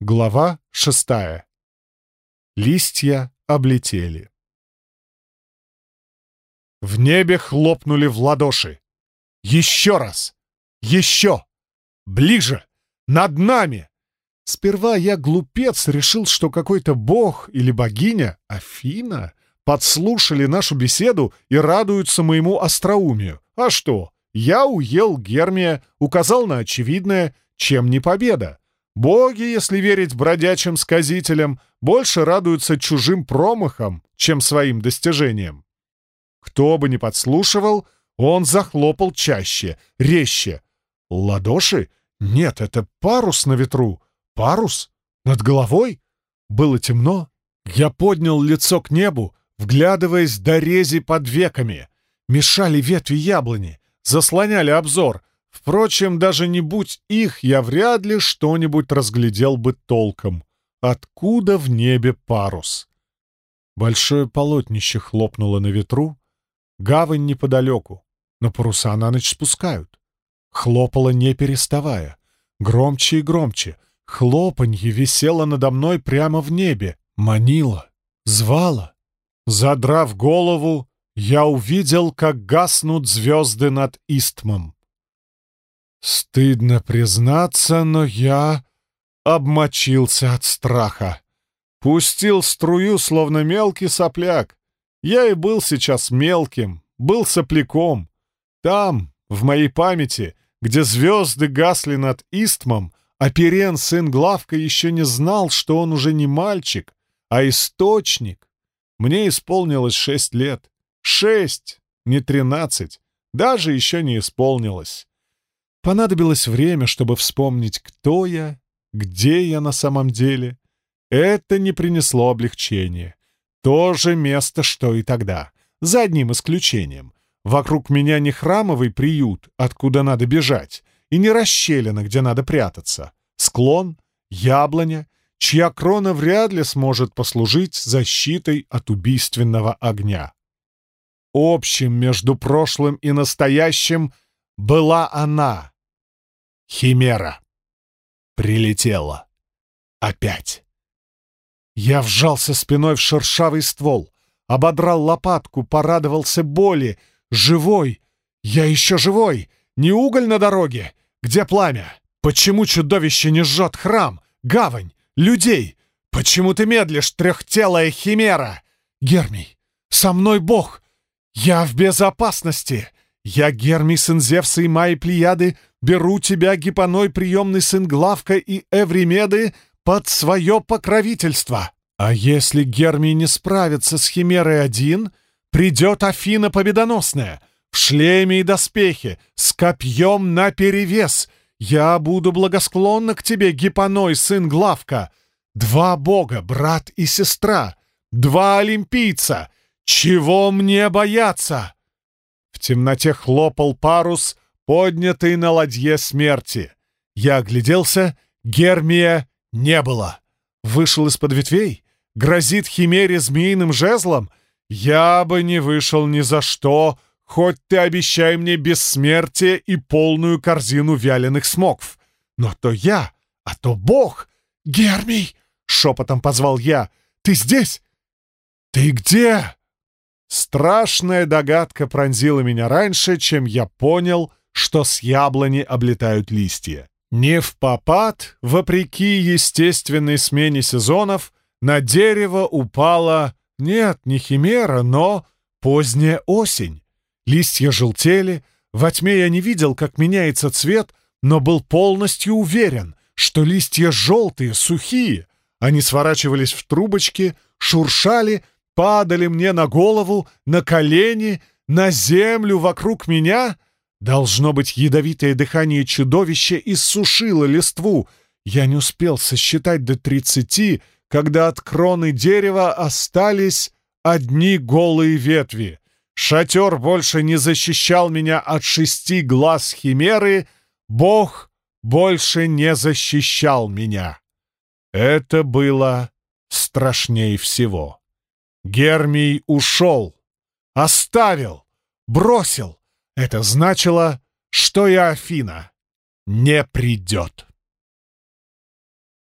Глава шестая. Листья облетели. В небе хлопнули в ладоши. Еще раз! Еще! Ближе! Над нами! Сперва я, глупец, решил, что какой-то бог или богиня, Афина, подслушали нашу беседу и радуются моему остроумию. А что? Я уел Гермия, указал на очевидное, чем не победа. Боги, если верить бродячим сказителям, больше радуются чужим промахам, чем своим достижениям. Кто бы ни подслушивал, он захлопал чаще, резче. Ладоши? Нет, это парус на ветру. Парус? Над головой? Было темно. Я поднял лицо к небу, вглядываясь до рези под веками. Мешали ветви яблони, заслоняли обзор, Впрочем, даже не будь их, я вряд ли что-нибудь разглядел бы толком. Откуда в небе парус? Большое полотнище хлопнуло на ветру. Гавань неподалеку, но паруса на ночь спускают. Хлопало не переставая. Громче и громче. Хлопанье висело надо мной прямо в небе. Манило. Звало. Задрав голову, я увидел, как гаснут звезды над Истмом. Стыдно признаться, но я обмочился от страха. Пустил струю, словно мелкий сопляк. Я и был сейчас мелким, был сопляком. Там, в моей памяти, где звезды гасли над Истмом, а сын Главка, еще не знал, что он уже не мальчик, а источник. Мне исполнилось шесть лет. Шесть, не тринадцать. Даже еще не исполнилось. Понадобилось время, чтобы вспомнить, кто я, где я на самом деле. Это не принесло облегчения. То же место, что и тогда. За одним исключением. Вокруг меня не храмовый приют, откуда надо бежать, и не расщелина, где надо прятаться. Склон, яблоня, чья крона вряд ли сможет послужить защитой от убийственного огня. Общим между прошлым и настоящим была она, Химера. Прилетела. Опять. Я вжался спиной в шершавый ствол, ободрал лопатку, порадовался боли. Живой! Я еще живой! Не уголь на дороге! Где пламя? Почему чудовище не жжет храм, гавань, людей? Почему ты медлишь, трехтелая химера? Гермий, со мной Бог! Я в безопасности! Я Гермий, сын Зевса и Майи Плеяды, беру тебя, Гипоной, приемный сын Главка и Эвримеды, под свое покровительство. А если Гермий не справится с Химерой один, придет Афина Победоносная, в шлеме и доспехе, с копьем наперевес. Я буду благосклонна к тебе, Гипоной, сын Главка. Два бога, брат и сестра, два олимпийца. Чего мне бояться?» В темноте хлопал парус, поднятый на ладье смерти. Я огляделся, Гермия не было. Вышел из-под ветвей, грозит химере змеиным жезлом. Я бы не вышел ни за что, хоть ты обещай мне бессмертие и полную корзину вяленых смокв. Но то я, а то Бог. Гермий! — шепотом позвал я. «Ты здесь?» «Ты где?» Страшная догадка пронзила меня раньше, чем я понял, что с яблони облетают листья. Не в попад, вопреки естественной смене сезонов, на дерево упала, нет, не химера, но поздняя осень. Листья желтели, во тьме я не видел, как меняется цвет, но был полностью уверен, что листья желтые, сухие. Они сворачивались в трубочки, шуршали, падали мне на голову, на колени, на землю вокруг меня. Должно быть, ядовитое дыхание чудовища иссушило листву. Я не успел сосчитать до тридцати, когда от кроны дерева остались одни голые ветви. Шатер больше не защищал меня от шести глаз химеры, Бог больше не защищал меня. Это было страшнее всего. Гермий ушел, оставил, бросил. Это значило, что и Афина не придет.